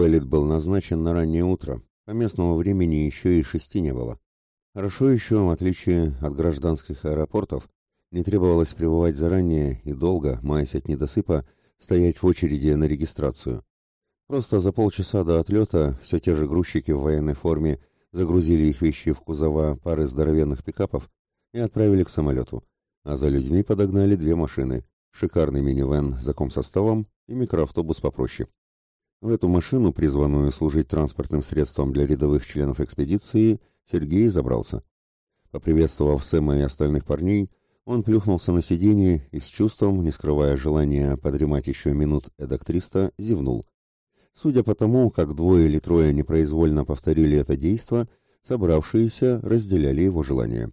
Вылет был назначен на раннее утро, по местному времени еще и шести не было. Хорошо еще, в отличие от гражданских аэропортов, не требовалось пребывать заранее и долго, маясь от недосыпа, стоять в очереди на регистрацию. Просто за полчаса до отлета все те же грузчики в военной форме загрузили их вещи в кузова пары здоровенных пикапов и отправили к самолету, а за людьми подогнали две машины – шикарный минивэн за комсоставом и микроавтобус попроще. В эту машину, призванную служить транспортным средством для рядовых членов экспедиции, Сергей забрался. Поприветствовав Сэма и остальных парней, он плюхнулся на сиденье и с чувством, не скрывая желания подремать еще минут эдак триста, зевнул. Судя по тому, как двое или трое непроизвольно повторили это действо, собравшиеся разделяли его желание.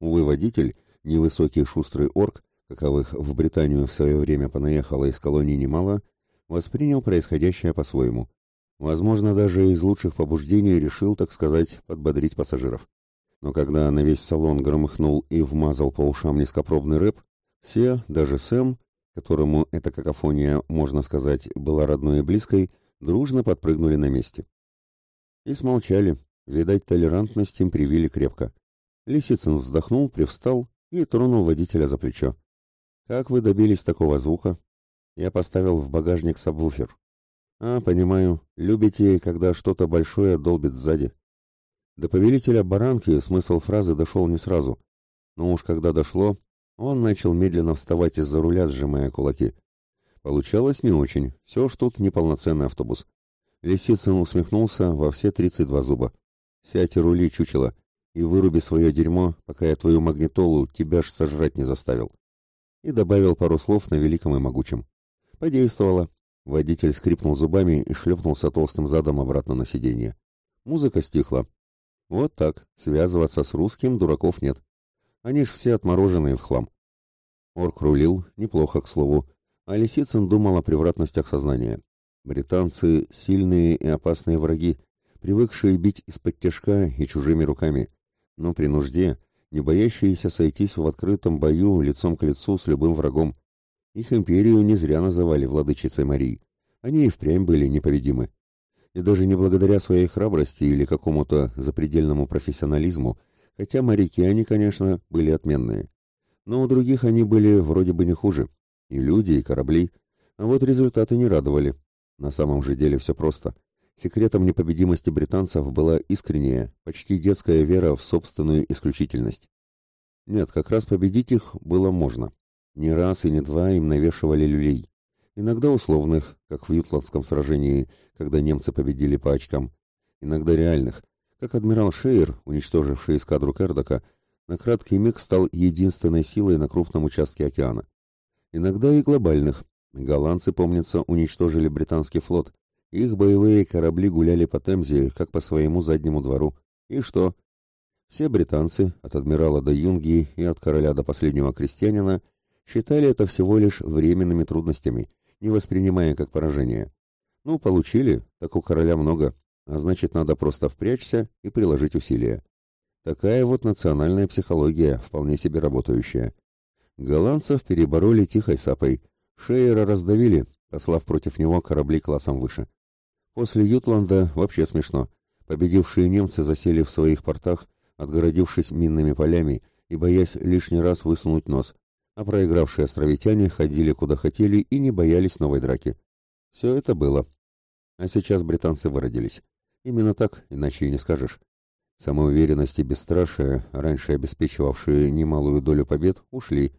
Увы, водитель, невысокий шустрый орк, каковых в Британию в свое время понаехало из колонии немало, воспринял происходящее по-своему. Возможно, даже из лучших побуждений решил, так сказать, подбодрить пассажиров. Но когда на весь салон громыхнул и вмазал по ушам низкопробный рэп, все, даже Сэм, которому эта какофония, можно сказать, была родной и близкой, дружно подпрыгнули на месте. И смолчали. Видать, толерантность им привили крепко. Лисицын вздохнул, привстал и тронул водителя за плечо. «Как вы добились такого звука?» Я поставил в багажник сабвуфер. А, понимаю, любите, когда что-то большое долбит сзади. До повелителя баранки смысл фразы дошел не сразу. Но уж когда дошло, он начал медленно вставать из-за руля, сжимая кулаки. Получалось не очень, все ж тут неполноценный автобус. Лисицын усмехнулся во все тридцать два зуба. «Сядь и рули, чучело, и выруби свое дерьмо, пока я твою магнитолу тебя ж сожрать не заставил». И добавил пару слов на великом и могучем. Подействовало. Водитель скрипнул зубами и шлепнулся толстым задом обратно на сиденье. Музыка стихла. Вот так, связываться с русским дураков нет. Они ж все отмороженные в хлам. Орк рулил, неплохо, к слову, а Лисицын думал о превратностях сознания. Британцы — сильные и опасные враги, привыкшие бить из-под тяжка и чужими руками, но при нужде, не боящиеся сойтись в открытом бою лицом к лицу с любым врагом. Их империю не зря называли владычицей Марии. Они и впрямь были непобедимы. И даже не благодаря своей храбрости или какому-то запредельному профессионализму, хотя моряки они, конечно, были отменные. Но у других они были вроде бы не хуже. И люди, и корабли. А вот результаты не радовали. На самом же деле все просто. Секретом непобедимости британцев была искренняя, почти детская вера в собственную исключительность. Нет, как раз победить их было можно. Не раз и не два им навешивали люлей. Иногда условных, как в Ютландском сражении, когда немцы победили по очкам. Иногда реальных, как адмирал Шейер, уничтоживший эскадру Кердока, на краткий миг стал единственной силой на крупном участке океана. Иногда и глобальных. Голландцы, помнится, уничтожили британский флот. Их боевые корабли гуляли по Темзе, как по своему заднему двору. И что? Все британцы, от адмирала до юнги и от короля до последнего крестьянина, считали это всего лишь временными трудностями, не воспринимая как поражение. Ну, получили, так у короля много, а значит, надо просто впрячься и приложить усилия. Такая вот национальная психология, вполне себе работающая. Голландцев перебороли тихой сапой, Шейера раздавили, послав против него корабли классом выше. После Ютланда вообще смешно. Победившие немцы засели в своих портах, отгородившись минными полями и боясь лишний раз высунуть нос, а проигравшие островитяне ходили куда хотели и не боялись новой драки. Все это было. А сейчас британцы выродились. Именно так, иначе и не скажешь. Самоуверенность и бесстрашие, раньше обеспечивавшие немалую долю побед, ушли.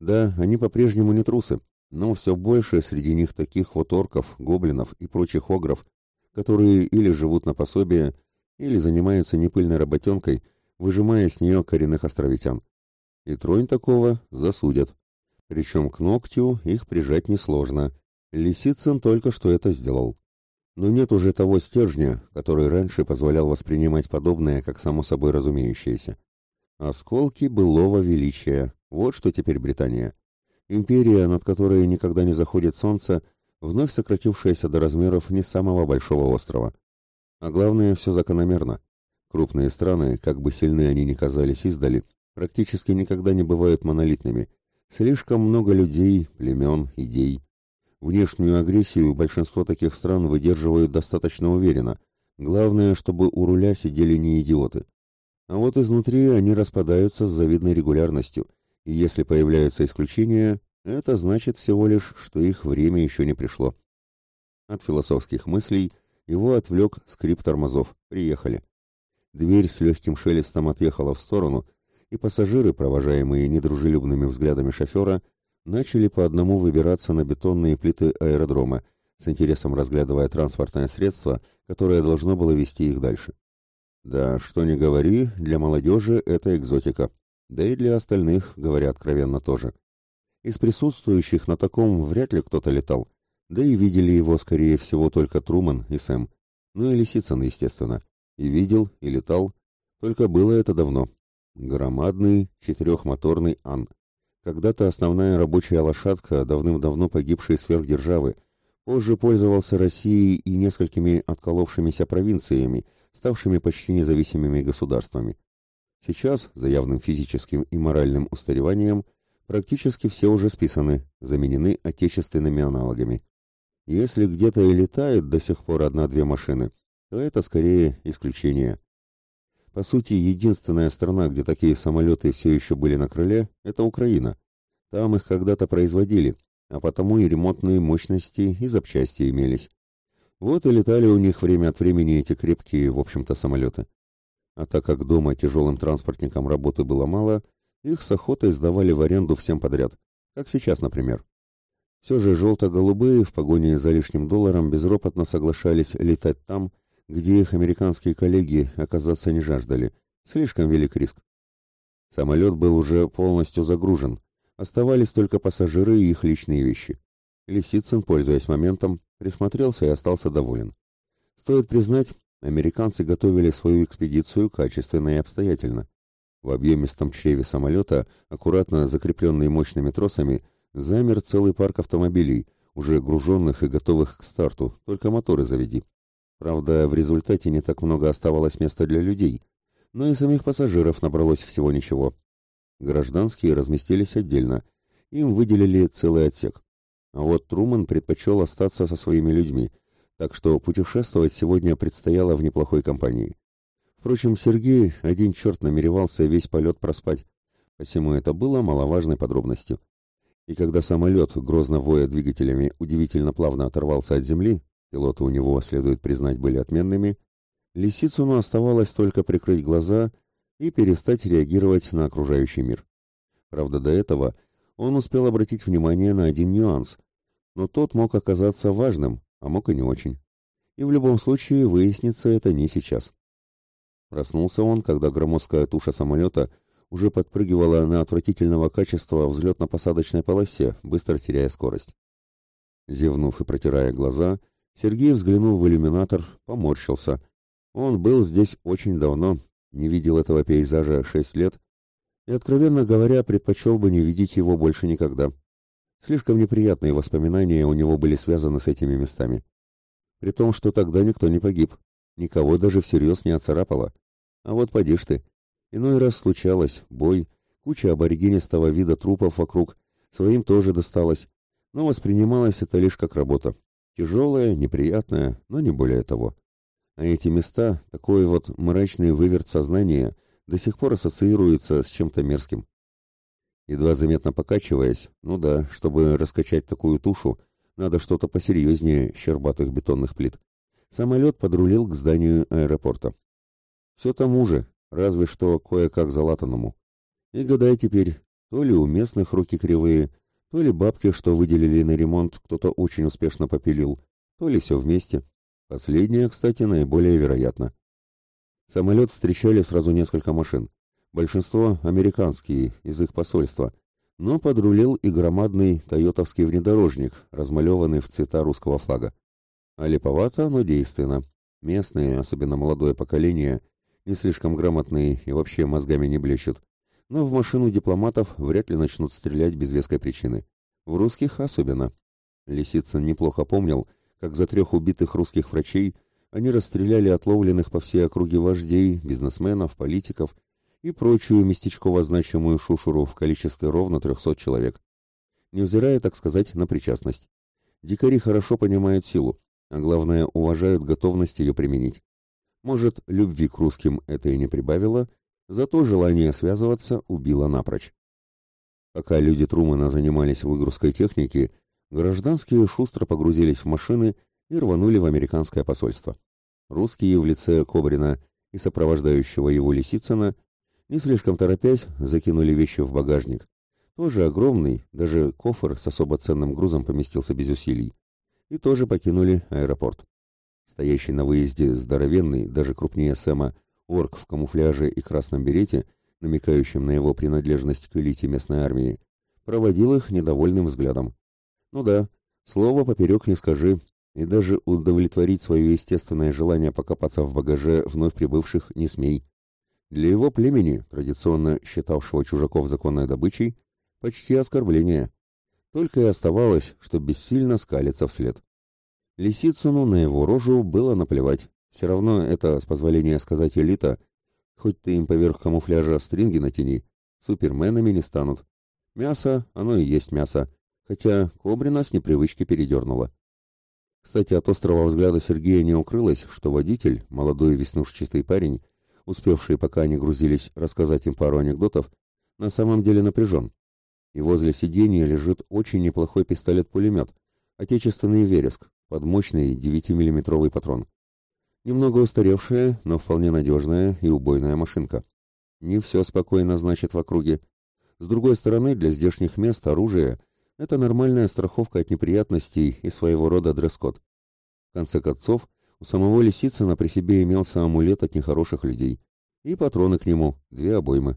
Да, они по-прежнему не трусы, но все больше среди них таких вот орков, гоблинов и прочих огров, которые или живут на пособие, или занимаются непыльной работенкой, выжимая с нее коренных островитян. И тронь такого засудят. Причем к ногтю их прижать несложно. Лисицын только что это сделал. Но нет уже того стержня, который раньше позволял воспринимать подобное как само собой разумеющееся. Осколки былого величия. Вот что теперь Британия. Империя, над которой никогда не заходит солнце, вновь сократившаяся до размеров не самого большого острова. А главное, все закономерно. Крупные страны, как бы сильны они ни казались издали, практически никогда не бывают монолитными. Слишком много людей, племен, идей. Внешнюю агрессию большинство таких стран выдерживают достаточно уверенно. Главное, чтобы у руля сидели не идиоты. А вот изнутри они распадаются с завидной регулярностью, и если появляются исключения, это значит всего лишь, что их время еще не пришло. От философских мыслей его отвлек скрип тормозов. Приехали. Дверь с легким шелестом отъехала в сторону, и пассажиры, провожаемые недружелюбными взглядами шофера, начали по одному выбираться на бетонные плиты аэродрома, с интересом разглядывая транспортное средство, которое должно было вести их дальше. Да, что ни говори, для молодежи это экзотика. Да и для остальных, говоря откровенно, тоже. Из присутствующих на таком вряд ли кто-то летал. Да и видели его, скорее всего, только Труман и Сэм. Ну и Лисицын, естественно. И видел, и летал. Только было это давно. Громадный четырехмоторный Ан. Когда-то основная рабочая лошадка давным-давно погибшей сверхдержавы. Позже пользовался Россией и несколькими отколовшимися провинциями, ставшими почти независимыми государствами. Сейчас, за явным физическим и моральным устареванием, практически все уже списаны, заменены отечественными аналогами. Если где-то и летает до сих пор одна-две машины, то это скорее исключение. По сути, единственная страна, где такие самолеты все еще были на крыле, это Украина. Там их когда-то производили, а потому и ремонтные мощности и запчасти имелись. Вот и летали у них время от времени эти крепкие, в общем-то, самолеты. А так как дома тяжелым транспортникам работы было мало, их с охотой сдавали в аренду всем подряд, как сейчас, например. Все же желто-голубые в погоне за лишним долларом безропотно соглашались летать там, где их американские коллеги оказаться не жаждали. Слишком велик риск. Самолет был уже полностью загружен. Оставались только пассажиры и их личные вещи. Лисицын, пользуясь моментом, присмотрелся и остался доволен. Стоит признать, американцы готовили свою экспедицию качественно и обстоятельно. В объемистом чреве самолета, аккуратно закрепленный мощными тросами, замер целый парк автомобилей, уже груженных и готовых к старту, только моторы заведи. Правда, в результате не так много оставалось места для людей, но и самих пассажиров набралось всего ничего. Гражданские разместились отдельно, им выделили целый отсек. А вот Труман предпочел остаться со своими людьми, так что путешествовать сегодня предстояло в неплохой компании. Впрочем, Сергей один черт намеревался весь полет проспать, посему это было маловажной подробностью. И когда самолет, грозно воя двигателями, удивительно плавно оторвался от земли, пилоты у него, следует признать, были отменными, Лисицыну оставалось только прикрыть глаза и перестать реагировать на окружающий мир. Правда, до этого он успел обратить внимание на один нюанс, но тот мог оказаться важным, а мог и не очень. И в любом случае выяснится это не сейчас. Проснулся он, когда громоздкая туша самолета уже подпрыгивала на отвратительного качества взлетно-посадочной полосе, быстро теряя скорость. Зевнув и протирая глаза, Сергей взглянул в иллюминатор, поморщился. Он был здесь очень давно, не видел этого пейзажа шесть лет, и, откровенно говоря, предпочел бы не видеть его больше никогда. Слишком неприятные воспоминания у него были связаны с этими местами. При том, что тогда никто не погиб, никого даже всерьез не оцарапало. А вот поди ж ты. Иной раз случалось, бой, куча аборигенистого вида трупов вокруг, своим тоже досталось, но воспринималось это лишь как работа. Тяжелая, неприятная, но не более того. А эти места, такой вот мрачный выверт сознания, до сих пор ассоциируются с чем-то мерзким. Едва заметно покачиваясь, ну да, чтобы раскачать такую тушу, надо что-то посерьезнее щербатых бетонных плит. Самолет подрулил к зданию аэропорта. Все тому же, разве что кое-как залатанному. И гадай теперь, то ли у местных руки кривые, то ли бабки, что выделили на ремонт, кто-то очень успешно попилил, то ли все вместе. Последнее, кстати, наиболее вероятно. Самолет встречали сразу несколько машин. Большинство американские, из их посольства. Но подрулил и громадный тойотовский внедорожник, размалеванный в цвета русского флага. А липовато, но действенно. Местные, особенно молодое поколение, не слишком грамотные и вообще мозгами не блещут. Но в машину дипломатов вряд ли начнут стрелять без веской причины. В русских особенно. Лисицын неплохо помнил, как за трех убитых русских врачей они расстреляли отловленных по всей округе вождей, бизнесменов, политиков и прочую местечково значимую шушуру в количестве ровно 300 человек. Невзирая, так сказать, на причастность. Дикари хорошо понимают силу, а главное, уважают готовность ее применить. Может, любви к русским это и не прибавило, зато желание связываться убило напрочь. Пока люди Трумана занимались выгрузкой техники, гражданские шустро погрузились в машины и рванули в американское посольство. Русские в лице Кобрина и сопровождающего его Лисицына, не слишком торопясь, закинули вещи в багажник. Тоже огромный, даже кофр с особо ценным грузом поместился без усилий. И тоже покинули аэропорт. Стоящий на выезде здоровенный, даже крупнее Сэма, орк в камуфляже и красном берете, намекающим на его принадлежность к элите местной армии, проводил их недовольным взглядом. Ну да, слово поперек не скажи, и даже удовлетворить свое естественное желание покопаться в багаже вновь прибывших не смей. Для его племени, традиционно считавшего чужаков законной добычей, почти оскорбление. Только и оставалось, что бессильно скалиться вслед. Лисицыну на его рожу было наплевать. Все равно это, с позволения сказать элита, хоть ты им поверх камуфляжа стринги натяни, суперменами не станут. Мясо, оно и есть мясо, хотя Кобрина с непривычки передернула. Кстати, от острого взгляда Сергея не укрылось, что водитель, молодой веснушчатый парень, успевший, пока они грузились, рассказать им пару анекдотов, на самом деле напряжен. И возле сиденья лежит очень неплохой пистолет-пулемет, отечественный «Вереск», под мощный 9-миллиметровый патрон. Немного устаревшая, но вполне надежная и убойная машинка. Не все спокойно значит в округе. С другой стороны, для здешних мест оружие – это нормальная страховка от неприятностей и своего рода дресс-код. В конце концов, у самого Лисицына при себе имелся амулет от нехороших людей. И патроны к нему, две обоймы.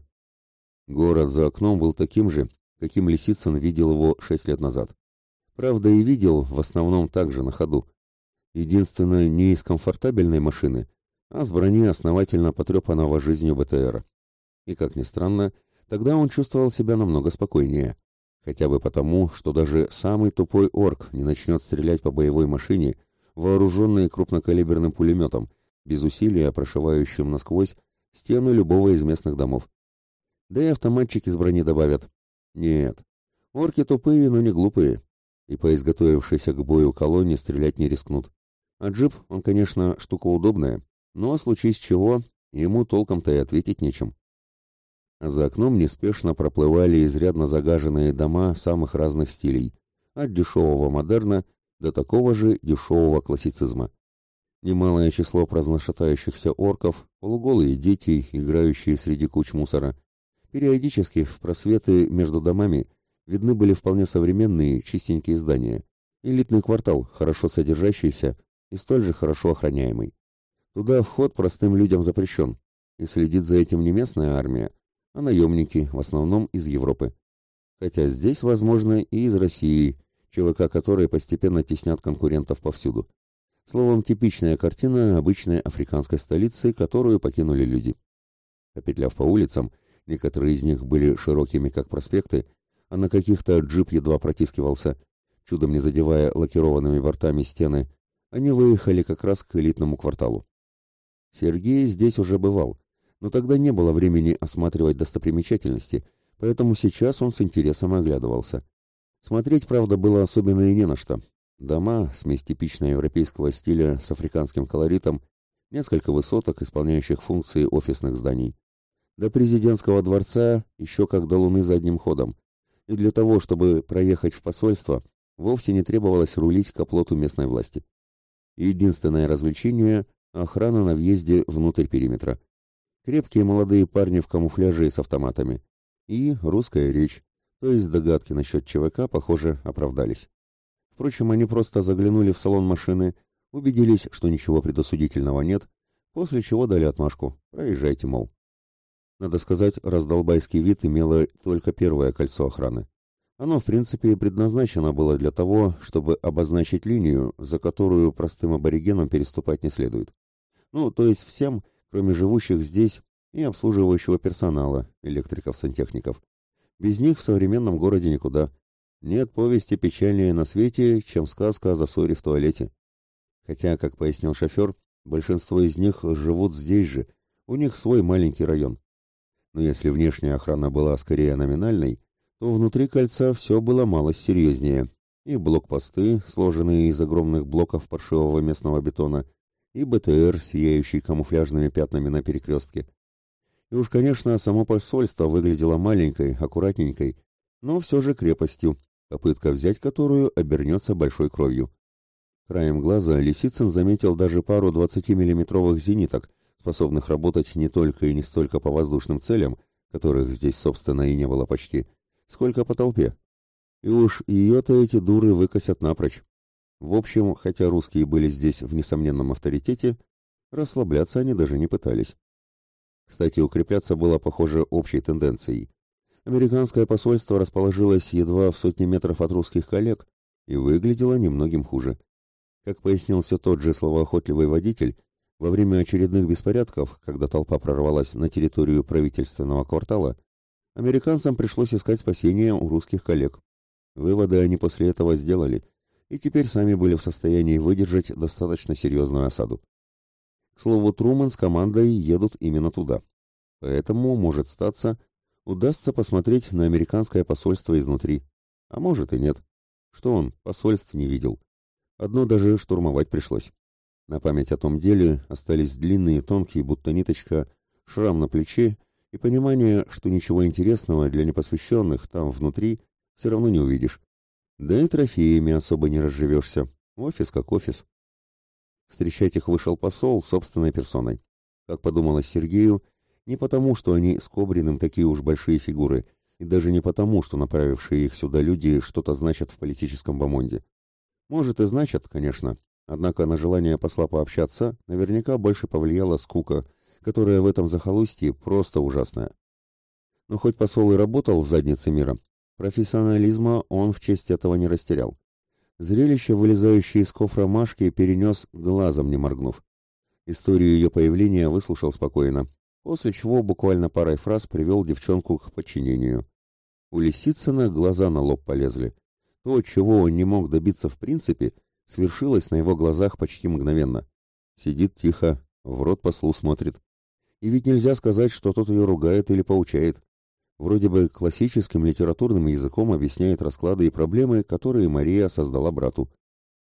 Город за окном был таким же, каким Лисицын видел его шесть лет назад. Правда, и видел в основном так же на ходу. Единственное, не из комфортабельной машины, а с брони основательно потрепанного жизнью БТРа. И, как ни странно, тогда он чувствовал себя намного спокойнее. Хотя бы потому, что даже самый тупой орк не начнет стрелять по боевой машине, вооруженной крупнокалиберным пулеметом, без усилия прошивающим насквозь стену любого из местных домов. Да и автоматчики с брони добавят. Нет, орки тупые, но не глупые, и по изготовившейся к бою колонне стрелять не рискнут. А джип, он, конечно, штука удобная, но, случись чего, ему толком-то и ответить нечем. За окном неспешно проплывали изрядно загаженные дома самых разных стилей, от дешевого модерна до такого же дешевого классицизма. Немалое число праздношатающихся орков, полуголые дети, играющие среди куч мусора. Периодически в просветы между домами видны были вполне современные, чистенькие здания. Элитный квартал, хорошо содержащийся и столь же хорошо охраняемый. Туда вход простым людям запрещен, и следит за этим не местная армия, а наемники, в основном из Европы. Хотя здесь, возможно, и из России, ЧВК которой постепенно теснят конкурентов повсюду. Словом, типичная картина обычной африканской столицы, которую покинули люди. Попетляв по улицам, некоторые из них были широкими, как проспекты, а на каких-то джип едва протискивался, чудом не задевая лакированными бортами стены, они выехали как раз к элитному кварталу. Сергей здесь уже бывал, но тогда не было времени осматривать достопримечательности, поэтому сейчас он с интересом оглядывался. Смотреть, правда, было особенно и не на что. Дома, смесь типичного европейского стиля с африканским колоритом, несколько высоток, исполняющих функции офисных зданий. До президентского дворца еще как до Луны задним ходом. И для того, чтобы проехать в посольство, вовсе не требовалось рулить к оплоту местной власти. Единственное развлечение – охрана на въезде внутрь периметра. Крепкие молодые парни в камуфляже и с автоматами. И русская речь, то есть догадки насчет ЧВК, похоже, оправдались. Впрочем, они просто заглянули в салон машины, убедились, что ничего предосудительного нет, после чего дали отмашку «проезжайте, мол». Надо сказать, раздолбайский вид имело только первое кольцо охраны. Оно, в принципе, предназначено было для того, чтобы обозначить линию, за которую простым аборигенам переступать не следует. Ну, то есть всем, кроме живущих здесь и обслуживающего персонала, электриков-сантехников. Без них в современном городе никуда. Нет повести печальнее на свете, чем сказка о засоре в туалете. Хотя, как пояснил шофер, большинство из них живут здесь же, у них свой маленький район. Но если внешняя охрана была скорее номинальной, то внутри кольца все было мало серьезнее. и блокпосты, сложенные из огромных блоков паршивого местного бетона, и БТР, сияющий камуфляжными пятнами на перекрестке. И уж, конечно, само посольство выглядело маленькой, аккуратненькой, но все же крепостью, попытка взять которую обернется большой кровью. Краем глаза Лисицын заметил даже пару 20-миллиметровых зениток, способных работать не только и не столько по воздушным целям, которых здесь, собственно, и не было почти, сколько по толпе. И уж ее-то эти дуры выкосят напрочь. В общем, хотя русские были здесь в несомненном авторитете, расслабляться они даже не пытались. Кстати, укрепляться было, похоже, общей тенденцией. Американское посольство расположилось едва в сотне метров от русских коллег и выглядело немногим хуже. Как пояснил все тот же словоохотливый водитель, во время очередных беспорядков, когда толпа прорвалась на территорию правительственного квартала, американцам пришлось искать спасения у русских коллег. Выводы они после этого сделали, и теперь сами были в состоянии выдержать достаточно серьезную осаду. К слову, Труман с командой едут именно туда. Поэтому, может статься, удастся посмотреть на американское посольство изнутри. А может и нет. Что он, посольств не видел. Одно даже штурмовать пришлось. На память о том деле остались длинные, тонкие, будто ниточка, шрам на плече и понимание, что ничего интересного для непосвященных там внутри все равно не увидишь. Да и трофеями особо не разживешься. Офис как офис. Встречать их вышел посол собственной персоной. Как подумалось Сергею, не потому, что они с Кобриным такие уж большие фигуры, и даже не потому, что направившие их сюда люди что-то значат в политическом бомонде. Может и значат, конечно, однако на желание посла пообщаться наверняка больше повлияла скука, которая в этом захолустье просто ужасная. Но хоть посол и работал в заднице мира, профессионализма он в честь этого не растерял. Зрелище, вылезающее из кофра Машки, перенес, глазом не моргнув. Историю ее появления выслушал спокойно, после чего буквально парой фраз привел девчонку к подчинению. У Лисицына глаза на лоб полезли. То, чего он не мог добиться в принципе, свершилось на его глазах почти мгновенно. Сидит тихо, в рот послу смотрит. И ведь нельзя сказать, что тот ее ругает или поучает. Вроде бы классическим литературным языком объясняет расклады и проблемы, которые Мария создала брату.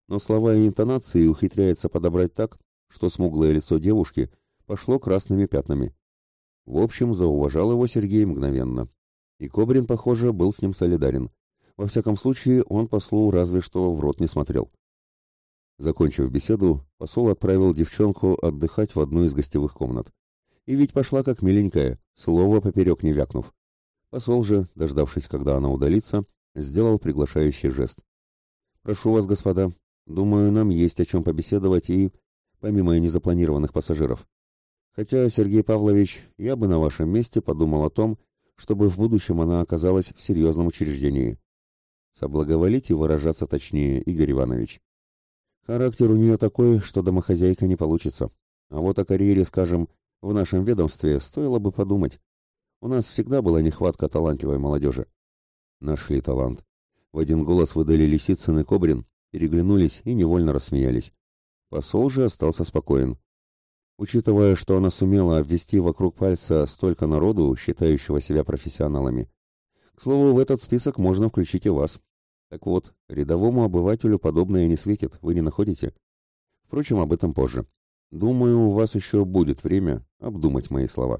Но слова и интонации ухитряется подобрать так, что смуглое лицо девушки пошло красными пятнами. В общем, зауважал его Сергей мгновенно. И Кобрин, похоже, был с ним солидарен. Во всяком случае, он послу разве что в рот не смотрел. Закончив беседу, посол отправил девчонку отдыхать в одну из гостевых комнат. И ведь пошла как миленькая, слово поперек не вякнув. Посол же, дождавшись, когда она удалится, сделал приглашающий жест. «Прошу вас, господа, думаю, нам есть о чем побеседовать и, помимо незапланированных пассажиров. Хотя, Сергей Павлович, я бы на вашем месте подумал о том, чтобы в будущем она оказалась в серьезном учреждении. Соблаговолите выражаться точнее, Игорь Иванович. Характер у нее такой, что домохозяйка не получится. А вот о карьере, скажем, в нашем ведомстве стоило бы подумать. У нас всегда была нехватка талантливой молодежи. Нашли талант. В один голос выдали Лисицын и Кобрин, переглянулись и невольно рассмеялись. Посол же остался спокоен. Учитывая, что она сумела обвести вокруг пальца столько народу, считающего себя профессионалами. К слову, в этот список можно включить и вас. Так вот, рядовому обывателю подобное не светит, вы не находите? Впрочем, об этом позже. Думаю, у вас еще будет время обдумать мои слова.